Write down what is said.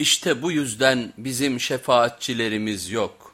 İşte bu yüzden bizim şefaatçilerimiz yok.